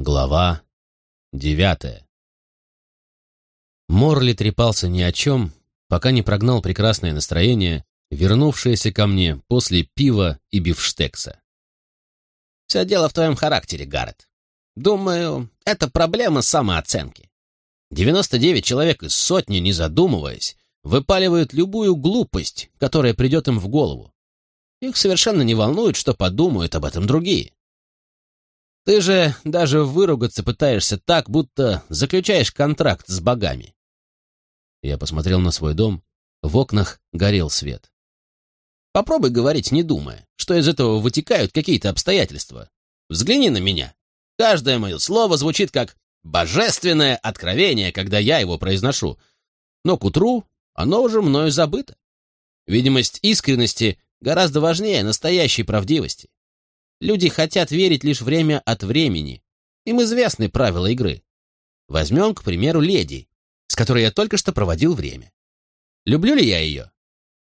Глава девятая Морли трепался ни о чем, пока не прогнал прекрасное настроение, вернувшееся ко мне после пива и бифштекса. «Все дело в твоем характере, Гаррет. Думаю, это проблема самооценки. 99 человек из сотни, не задумываясь, выпаливают любую глупость, которая придет им в голову. Их совершенно не волнует, что подумают об этом другие. Ты же даже выругаться пытаешься так, будто заключаешь контракт с богами. Я посмотрел на свой дом. В окнах горел свет. Попробуй говорить, не думая, что из этого вытекают какие-то обстоятельства. Взгляни на меня. Каждое мое слово звучит как божественное откровение, когда я его произношу. Но к утру оно уже мною забыто. Видимость искренности гораздо важнее настоящей правдивости. Люди хотят верить лишь время от времени. Им известны правила игры. Возьмем, к примеру, леди, с которой я только что проводил время. Люблю ли я ее?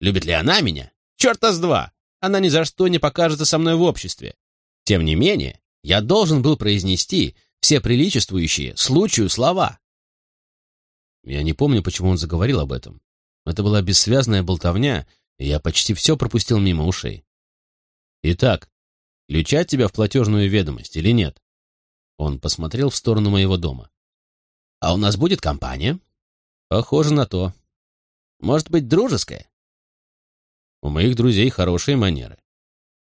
Любит ли она меня? Черта с два! Она ни за что не покажется со мной в обществе. Тем не менее, я должен был произнести все приличествующие случаю слова. Я не помню, почему он заговорил об этом. Это была бессвязная болтовня, и я почти все пропустил мимо ушей. Итак, Включать тебя в платежную ведомость или нет?» Он посмотрел в сторону моего дома. «А у нас будет компания?» «Похоже на то. Может быть, дружеская?» «У моих друзей хорошие манеры».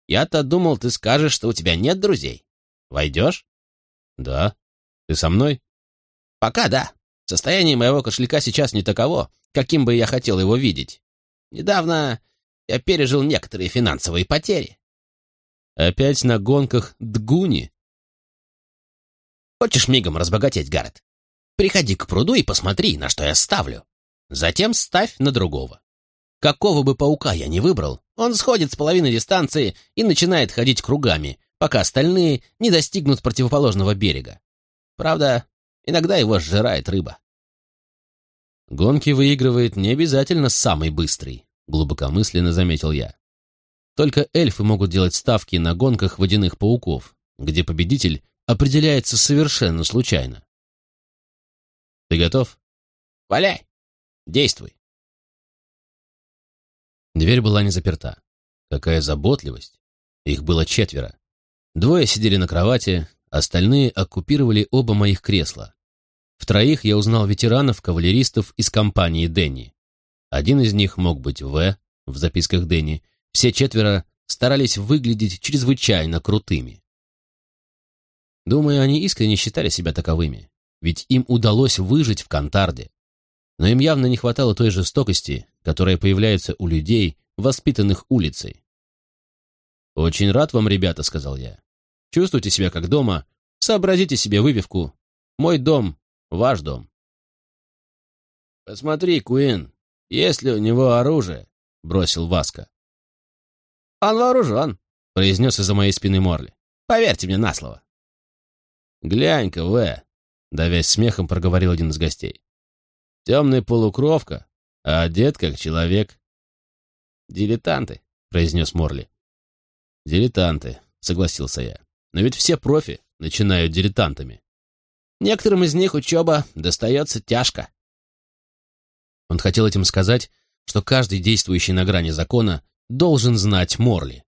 «Я-то думал, ты скажешь, что у тебя нет друзей. Войдешь?» «Да. Ты со мной?» «Пока да. Состояние моего кошелька сейчас не таково, каким бы я хотел его видеть. Недавно я пережил некоторые финансовые потери. Опять на гонках Дгуни? Хочешь мигом разбогатеть, Гаррет? Приходи к пруду и посмотри, на что я ставлю. Затем ставь на другого. Какого бы паука я ни выбрал, он сходит с половины дистанции и начинает ходить кругами, пока остальные не достигнут противоположного берега. Правда, иногда его сжирает рыба. Гонки выигрывает не обязательно самый быстрый, глубокомысленно заметил я. Только эльфы могут делать ставки на гонках водяных пауков, где победитель определяется совершенно случайно. Ты готов? Валяй! Действуй! Дверь была не заперта. Какая заботливость! Их было четверо. Двое сидели на кровати, остальные оккупировали оба моих кресла. В троих я узнал ветеранов-кавалеристов из компании Дэнни. Один из них мог быть В в записках Дэнни, все четверо старались выглядеть чрезвычайно крутыми. Думаю, они искренне считали себя таковыми, ведь им удалось выжить в Кантарде. Но им явно не хватало той жестокости, которая появляется у людей, воспитанных улицей. «Очень рад вам, ребята», — сказал я. «Чувствуйте себя как дома, сообразите себе выпивку. Мой дом — ваш дом». «Посмотри, Куин, есть ли у него оружие?» — бросил Васка. «Он вооружен», — произнес из-за моей спины Морли. «Поверьте мне на слово». «Глянь-ка, В», — давясь смехом проговорил один из гостей. «Темный полукровка, а одет как человек». «Дилетанты», — произнес Морли. «Дилетанты», — согласился я. «Но ведь все профи начинают дилетантами». «Некоторым из них учеба достается тяжко». Он хотел этим сказать, что каждый действующий на грани закона должен знать Морли.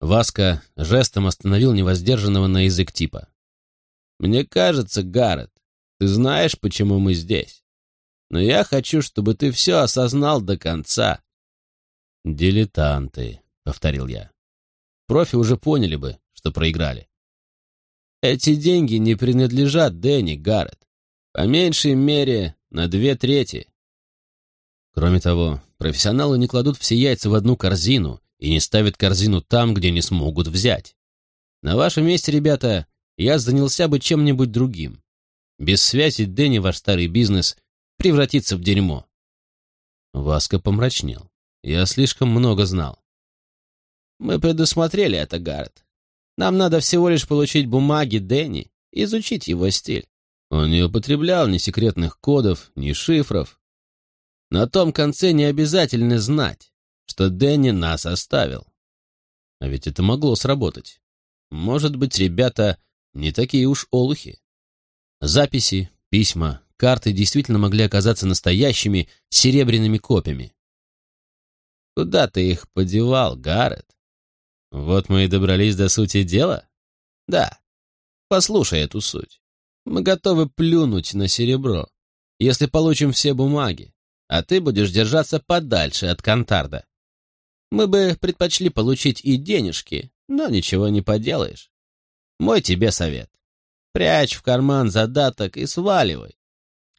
Васка жестом остановил невоздержанного на язык типа. «Мне кажется, Гаррет, ты знаешь, почему мы здесь. Но я хочу, чтобы ты все осознал до конца». «Дилетанты», — повторил я. «Профи уже поняли бы, что проиграли». «Эти деньги не принадлежат Дэнни, Гаррет. По меньшей мере, на две трети. Кроме того, профессионалы не кладут все яйца в одну корзину и не ставят корзину там, где не смогут взять. На вашем месте, ребята, я занялся бы чем-нибудь другим. Без связи Дэнни ваш старый бизнес превратится в дерьмо. Васка помрачнел. Я слишком много знал. Мы предусмотрели это, Гаррет. Нам надо всего лишь получить бумаги Дэнни, изучить его стиль. Он не употреблял ни секретных кодов, ни шифров, на том конце не обязательно знать, что Дэнни нас оставил. А ведь это могло сработать. Может быть, ребята не такие уж олухи. Записи, письма, карты действительно могли оказаться настоящими серебряными копьями. Куда ты их подевал, Гаррет? Вот мы и добрались до сути дела? Да. Послушай эту суть. Мы готовы плюнуть на серебро, если получим все бумаги, а ты будешь держаться подальше от Кантарда. Мы бы предпочли получить и денежки, но ничего не поделаешь. Мой тебе совет. Прячь в карман задаток и сваливай.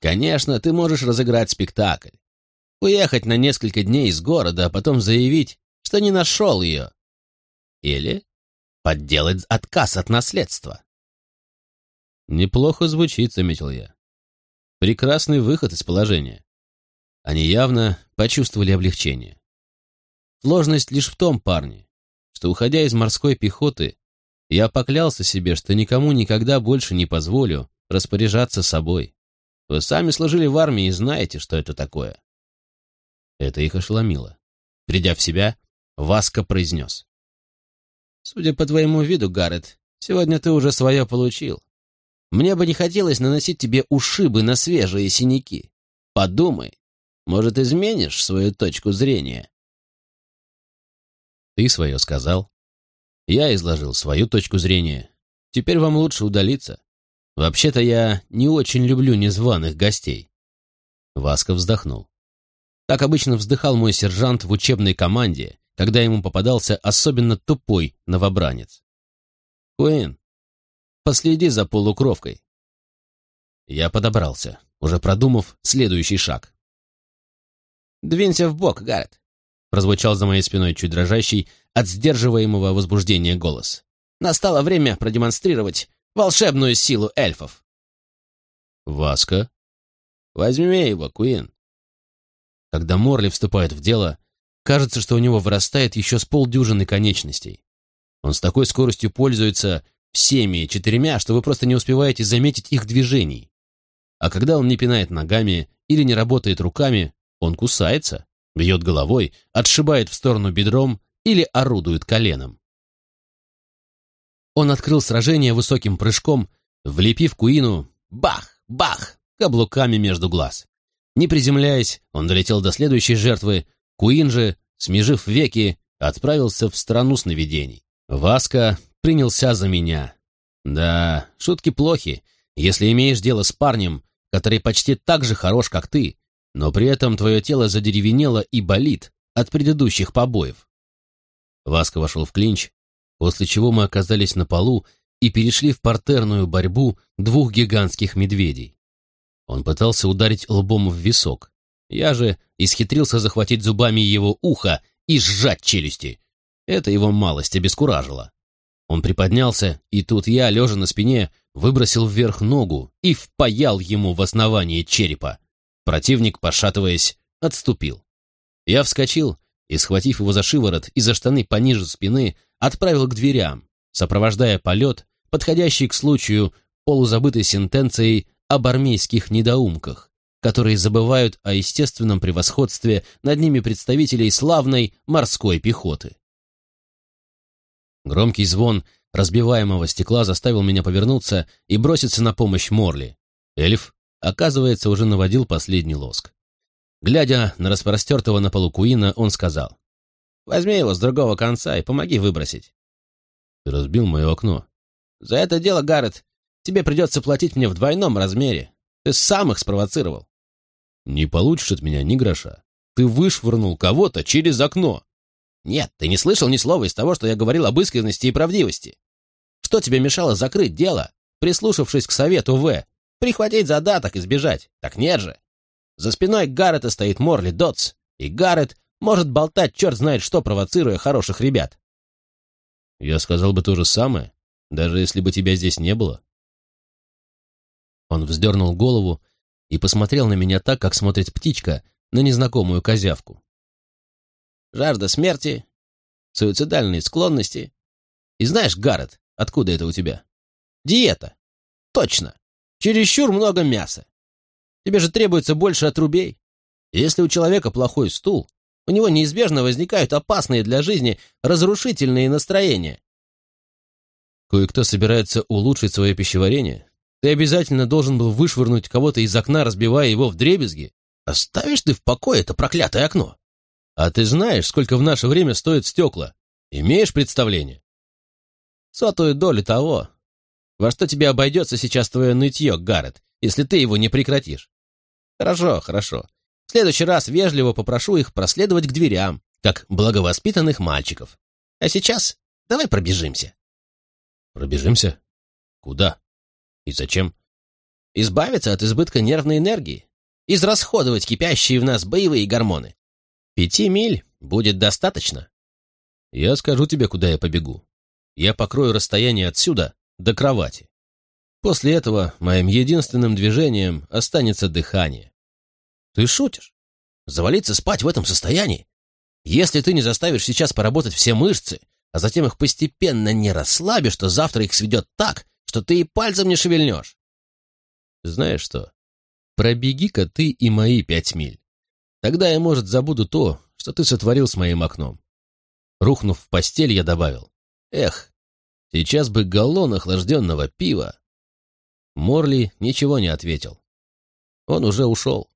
Конечно, ты можешь разыграть спектакль. Уехать на несколько дней из города, а потом заявить, что не нашел ее. Или подделать отказ от наследства. Неплохо звучит, заметил я. Прекрасный выход из положения. Они явно почувствовали облегчение. Сложность лишь в том, парни, что, уходя из морской пехоты, я поклялся себе, что никому никогда больше не позволю распоряжаться собой. Вы сами служили в армии и знаете, что это такое. Это их ошеломило. Придя в себя, Васка произнес. «Судя по твоему виду, Гаррет, сегодня ты уже свое получил. Мне бы не хотелось наносить тебе ушибы на свежие синяки. Подумай, может, изменишь свою точку зрения?» Ты свое сказал. Я изложил свою точку зрения. Теперь вам лучше удалиться. Вообще-то я не очень люблю незваных гостей. Васка вздохнул. Так обычно вздыхал мой сержант в учебной команде, когда ему попадался особенно тупой новобранец. «Куин, последи за полукровкой». Я подобрался, уже продумав следующий шаг. «Двинься в бок, Гаррет прозвучал за моей спиной чуть дрожащий от сдерживаемого возбуждения голос. «Настало время продемонстрировать волшебную силу эльфов!» «Васка?» «Возьми его, Куин!» Когда Морли вступает в дело, кажется, что у него вырастает еще с полдюжины конечностей. Он с такой скоростью пользуется всеми четырьмя, что вы просто не успеваете заметить их движений. А когда он не пинает ногами или не работает руками, он кусается бьет головой, отшибает в сторону бедром или орудует коленом. Он открыл сражение высоким прыжком, влепив Куину бах, бах, каблуками между глаз. Не приземляясь, он долетел до следующей жертвы, Куин же, смежив веки, отправился в страну сновидений. Васка принялся за меня. Да, шутки плохи, если имеешь дело с парнем, который почти так же хорош, как ты, но при этом твое тело задеревенело и болит от предыдущих побоев. Васка вошел в клинч, после чего мы оказались на полу и перешли в партерную борьбу двух гигантских медведей. Он пытался ударить лбом в висок. Я же исхитрился захватить зубами его ухо и сжать челюсти. Это его малость обескуражило. Он приподнялся, и тут я, лежа на спине, выбросил вверх ногу и впаял ему в основание черепа. Противник, пошатываясь, отступил. Я вскочил и, схватив его за шиворот и за штаны пониже спины, отправил к дверям, сопровождая полет, подходящий к случаю полузабытой сентенцией об армейских недоумках, которые забывают о естественном превосходстве над ними представителей славной морской пехоты. Громкий звон разбиваемого стекла заставил меня повернуться и броситься на помощь Морли. Эльф оказывается, уже наводил последний лоск. Глядя на распростертого на полу Куина, он сказал, «Возьми его с другого конца и помоги выбросить». «Ты разбил мое окно». «За это дело, Гаррет, тебе придется платить мне в двойном размере. Ты сам их спровоцировал». «Не получишь от меня ни гроша. Ты вышвырнул кого-то через окно». «Нет, ты не слышал ни слова из того, что я говорил об искренности и правдивости. Что тебе мешало закрыть дело, прислушавшись к совету В, Прихватить задаток и сбежать. Так нет же. За спиной Гаррета стоит Морли Дотс, и Гаррет может болтать черт знает что, провоцируя хороших ребят. Я сказал бы то же самое, даже если бы тебя здесь не было. Он вздернул голову и посмотрел на меня так, как смотрит птичка на незнакомую козявку. Жажда смерти, суицидальные склонности. И знаешь, Гаррет, откуда это у тебя? Диета. Точно. Чересчур много мяса. Тебе же требуется больше отрубей. Если у человека плохой стул, у него неизбежно возникают опасные для жизни разрушительные настроения. Кое-кто собирается улучшить свое пищеварение. Ты обязательно должен был вышвырнуть кого-то из окна, разбивая его в дребезги. Оставишь ты в покое это проклятое окно? А ты знаешь, сколько в наше время стоят стекла? Имеешь представление? Сотую долю того. Во что тебе обойдется сейчас твое нытье, Гаррет, если ты его не прекратишь? Хорошо, хорошо. В следующий раз вежливо попрошу их проследовать к дверям, как благовоспитанных мальчиков. А сейчас давай пробежимся. Пробежимся? Куда? И зачем? Избавиться от избытка нервной энергии. Израсходовать кипящие в нас боевые гормоны. Пяти миль будет достаточно. Я скажу тебе, куда я побегу. Я покрою расстояние отсюда до кровати. После этого моим единственным движением останется дыхание. Ты шутишь? Завалиться спать в этом состоянии? Если ты не заставишь сейчас поработать все мышцы, а затем их постепенно не расслабишь, то завтра их сведет так, что ты и пальцем не шевельнешь. Знаешь что? Пробеги-ка ты и мои пять миль. Тогда я, может, забуду то, что ты сотворил с моим окном. Рухнув в постель, я добавил. Эх, сейчас бы галлон охлажденного пива. Морли ничего не ответил. Он уже ушел.